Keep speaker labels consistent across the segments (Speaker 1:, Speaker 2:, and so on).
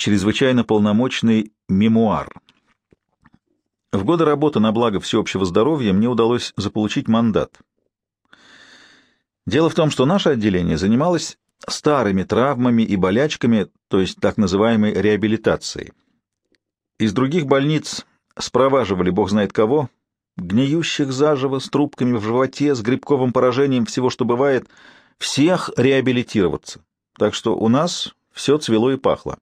Speaker 1: чрезвычайно полномочный мемуар. В годы работы на благо всеобщего здоровья мне удалось заполучить мандат. Дело в том, что наше отделение занималось старыми травмами и болячками, то есть так называемой реабилитацией. Из других больниц спроваживали бог знает кого, гниющих заживо, с трубками в животе, с грибковым поражением, всего, что бывает, всех реабилитироваться. Так что у нас все цвело и пахло.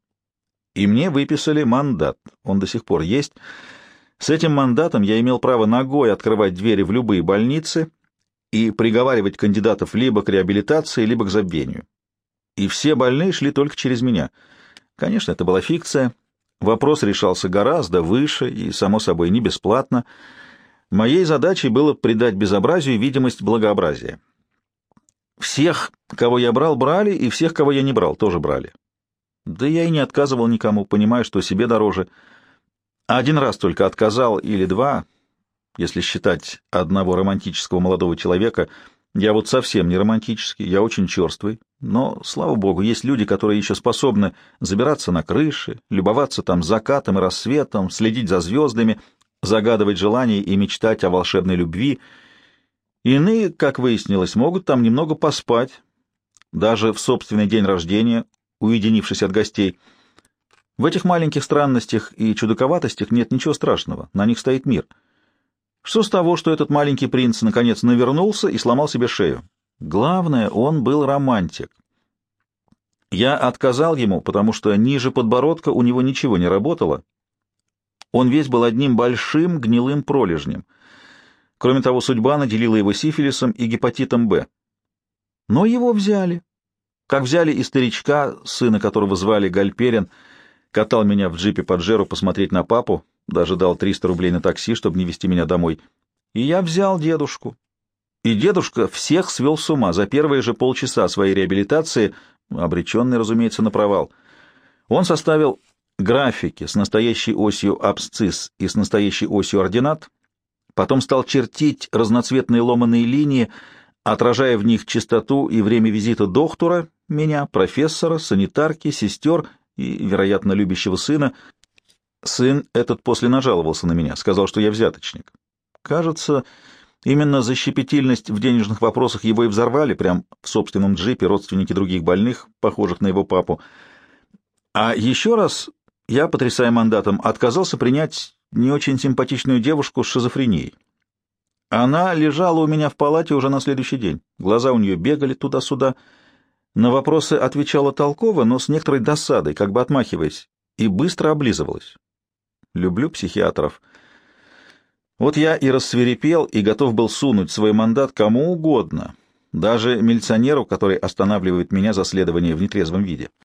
Speaker 1: И мне выписали мандат, он до сих пор есть. С этим мандатом я имел право ногой открывать двери в любые больницы и приговаривать кандидатов либо к реабилитации, либо к забвению. И все больные шли только через меня. Конечно, это была фикция. Вопрос решался гораздо выше и, само собой, не бесплатно. Моей задачей было придать безобразию видимость благообразия. Всех, кого я брал, брали, и всех, кого я не брал, тоже брали. Да я и не отказывал никому, понимая, что себе дороже. Один раз только отказал, или два, если считать одного романтического молодого человека. Я вот совсем не романтический, я очень черствый. Но, слава богу, есть люди, которые еще способны забираться на крыши, любоваться там закатом и рассветом, следить за звездами, загадывать желания и мечтать о волшебной любви — Иные, как выяснилось, могут там немного поспать, даже в собственный день рождения, уединившись от гостей. В этих маленьких странностях и чудаковатостях нет ничего страшного, на них стоит мир. Что с того, что этот маленький принц наконец навернулся и сломал себе шею? Главное, он был романтик. Я отказал ему, потому что ниже подбородка у него ничего не работало. Он весь был одним большим гнилым пролежнем — Кроме того, судьба наделила его сифилисом и гепатитом Б. Но его взяли. Как взяли и старичка, сына которого звали Гальперин, катал меня в джипе под Жеру посмотреть на папу, даже дал 300 рублей на такси, чтобы не везти меня домой. И я взял дедушку. И дедушка всех свел с ума за первые же полчаса своей реабилитации, обреченный, разумеется, на провал. Он составил графики с настоящей осью абсцисс и с настоящей осью ординат, Потом стал чертить разноцветные ломаные линии, отражая в них частоту и время визита доктора, меня, профессора, санитарки, сестер и, вероятно, любящего сына. Сын этот после нажаловался на меня, сказал, что я взяточник. Кажется, именно за щепетильность в денежных вопросах его и взорвали, прям в собственном джипе родственники других больных, похожих на его папу. А еще раз я, потрясая мандатом, отказался принять не очень симпатичную девушку с шизофренией. Она лежала у меня в палате уже на следующий день. Глаза у нее бегали туда-сюда. На вопросы отвечала толково, но с некоторой досадой, как бы отмахиваясь, и быстро облизывалась. Люблю психиатров. Вот я и рассверепел, и готов был сунуть свой мандат кому угодно, даже милиционеру, который останавливает меня за следование в нетрезвом виде.